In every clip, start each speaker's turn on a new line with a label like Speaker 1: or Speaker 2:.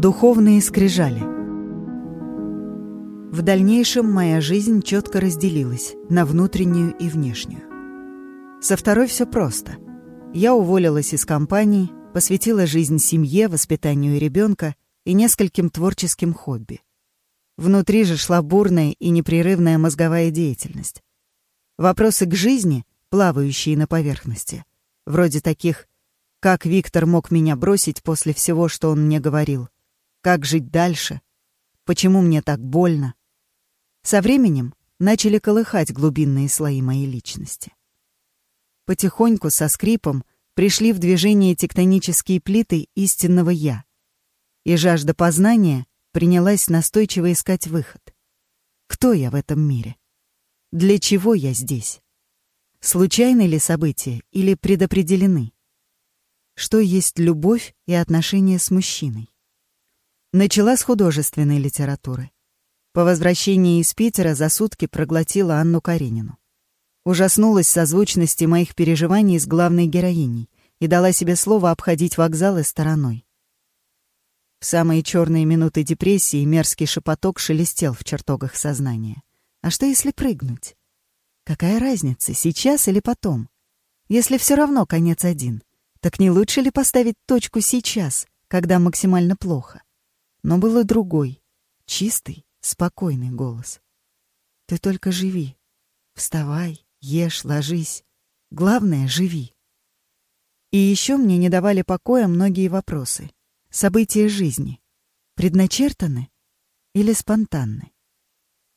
Speaker 1: Духовные скрижали В дальнейшем моя жизнь четко разделилась на внутреннюю и внешнюю. Со второй все просто. Я уволилась из компании, посвятила жизнь семье, воспитанию ребенка и нескольким творческим хобби. Внутри же шла бурная и непрерывная мозговая деятельность. Вопросы к жизни, плавающие на поверхности, вроде таких «Как Виктор мог меня бросить после всего, что он мне говорил?» «Как жить дальше?» «Почему мне так больно?» Со временем начали колыхать глубинные слои моей личности. Потихоньку, со скрипом, пришли в движение тектонические плиты истинного «я», и жажда познания принялась настойчиво искать выход. Кто я в этом мире? Для чего я здесь? Случайны ли события или предопределены? Что есть любовь и отношения с мужчиной? Начала с художественной литературы. По возвращении из Питера за сутки проглотила Анну Каренину. Ужаснулась созвучности моих переживаний с главной героиней и дала себе слово обходить вокзалы стороной. В самые черные минуты депрессии мерзкий шепоток шелестел в чертогах сознания. А что если прыгнуть? Какая разница, сейчас или потом? Если все равно конец один, так не лучше ли поставить точку сейчас, когда максимально плохо? Но было другой, чистый, спокойный голос. Ты только живи. Вставай, ешь, ложись. Главное — живи. И еще мне не давали покоя многие вопросы. События жизни. Предначертаны или спонтанны?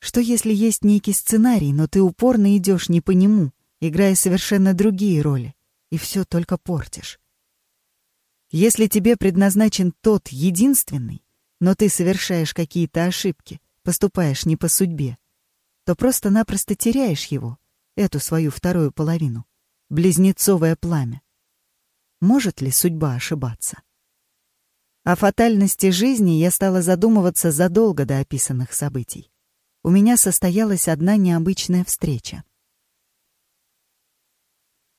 Speaker 1: Что если есть некий сценарий, но ты упорно идешь не по нему, играя совершенно другие роли, и все только портишь? Если тебе предназначен тот единственный, но ты совершаешь какие-то ошибки, поступаешь не по судьбе, то просто-напросто теряешь его, эту свою вторую половину, близнецовое пламя. Может ли судьба ошибаться? О фатальности жизни я стала задумываться задолго до описанных событий. У меня состоялась одна необычная встреча.